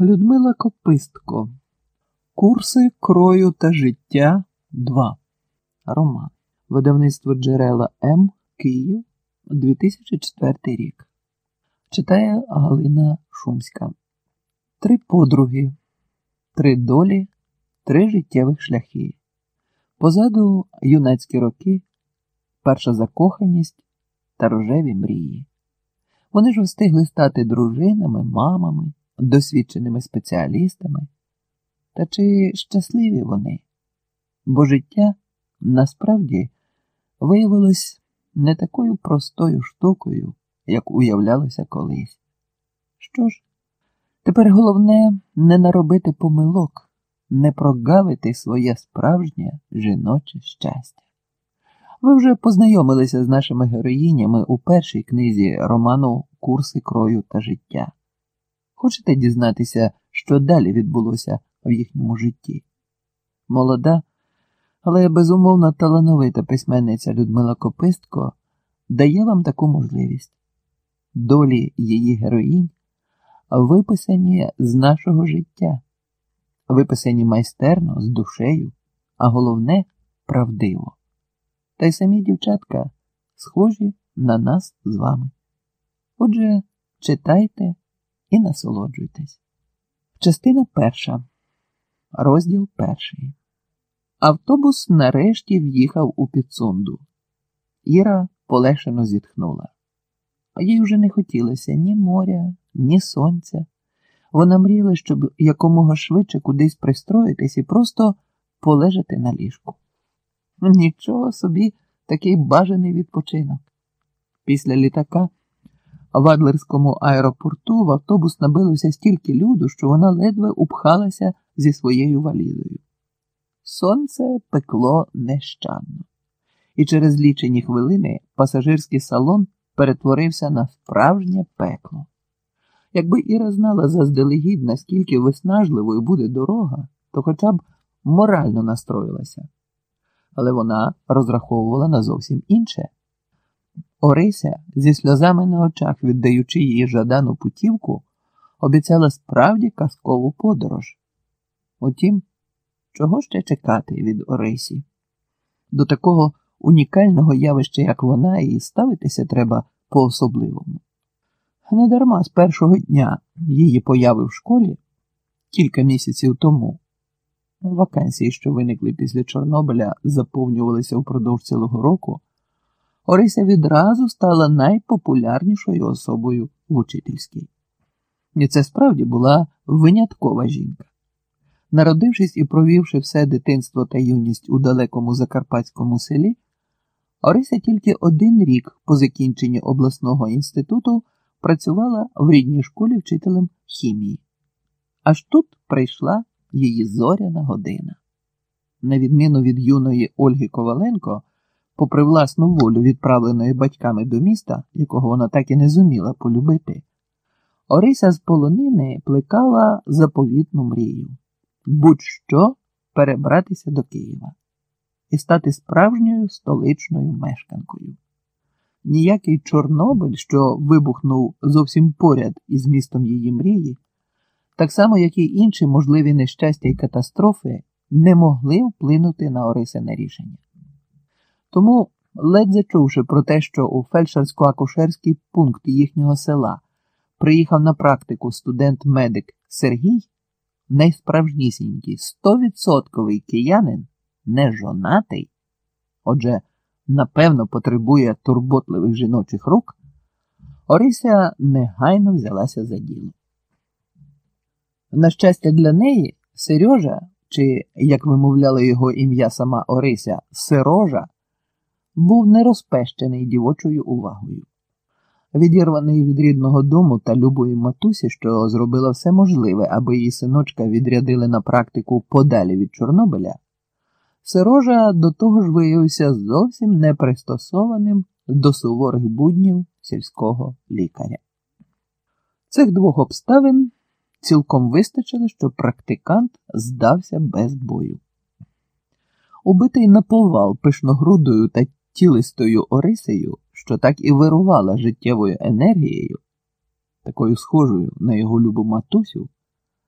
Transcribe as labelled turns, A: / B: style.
A: Людмила Копистко. Курси крою та життя 2. Роман. Видавництво джерела М. Київ 2004 рік. Читає Галина Шумська. Три подруги, три долі, три життєвих шляхи. Позаду юнацькі роки, перша закоханість та рожеві мрії. Вони ж встигли стати дружинами, мамами, досвідченими спеціалістами. Та чи щасливі вони? Бо життя насправді виявилось не такою простою штукою, як уявлялося колись. Що ж, тепер головне не наробити помилок, не прогавити своє справжнє жіноче щастя. Ви вже познайомилися з нашими героїнями у першій книзі роману Курси крою та життя. Хочете дізнатися, що далі відбулося в їхньому житті? Молода, але безумовно талановита письменниця Людмила Копистко дає вам таку можливість. Долі її героїнь виписані з нашого життя, виписані майстерно, з душею, а головне правдиво. Та й самі дівчатка схожі на нас з вами. Отже, читайте і насолоджуйтесь. Частина перша, розділ перший. Автобус нарешті в'їхав у підсунду. Іра полегшено зітхнула. Їй вже не хотілося ні моря, ні сонця. Вона мріяла, щоб якомога швидше кудись пристроїтись і просто полежати на ліжку. Нічого собі такий бажаний відпочинок. Після літака в Адлерському аеропорту в автобус набилося стільки люду, що вона ледве упхалася зі своєю валізою. Сонце пекло нещадно, і через лічені хвилини пасажирський салон перетворився на справжнє пекло. Якби Іра знала заздалегідь, наскільки виснажливою буде дорога, то хоча б морально настроїлася. Але вона розраховувала на зовсім інше. Орися, зі сльозами на очах, віддаючи її жадану путівку, обіцяла справді казкову подорож. Утім, чого ще чекати від Орисі? До такого унікального явища, як вона, і ставитися треба по-особливому. Недарма з першого дня її появи в школі кілька місяців тому. Вакансії, що виникли після Чорнобиля, заповнювалися впродовж цілого року. Орися відразу стала найпопулярнішою особою в учительській. І це справді була виняткова жінка. Народившись і провівши все дитинство та юність у далекому закарпатському селі, Орися тільки один рік по закінченні обласного інституту працювала в рідній школі вчителем хімії. Аж тут прийшла її зоряна година. На відміну від юної Ольги Коваленко, попри власну волю, відправленої батьками до міста, якого вона так і не зуміла полюбити, Орися з полонини плекала заповітну мрію будь-що перебратися до Києва і стати справжньою столичною мешканкою. Ніякий Чорнобиль, що вибухнув зовсім поряд із містом її мрії, так само, як і інші можливі нещастя і катастрофи, не могли вплинути на Орисине рішення. Тому, ледь зачувши про те, що у фельдшерсько-акушерський пункт їхнього села приїхав на практику студент-медик Сергій, найсправжнісінький стовідсотковий киянин, не жонатий, отже, напевно, потребує турботливих жіночих рук, Орися негайно взялася за діло. На щастя, для неї Сережа, чи, як вимовляла його ім'я сама Орися, Сирожа, був нерозпещений дівочою увагою. Відірваний від рідного дому та любої матусі, що зробила все можливе, аби її синочка відрядили на практику подалі від Чорнобиля, Сирожа до того ж виявився зовсім непристосованим до суворих буднів сільського лікаря. Цих двох обставин цілком вистачило, щоб практикант здався без бою. Убитий наповал пишногрудою та тілистою Орисею, що так і вирувала життєвою енергією, такою схожою на його любу матусю.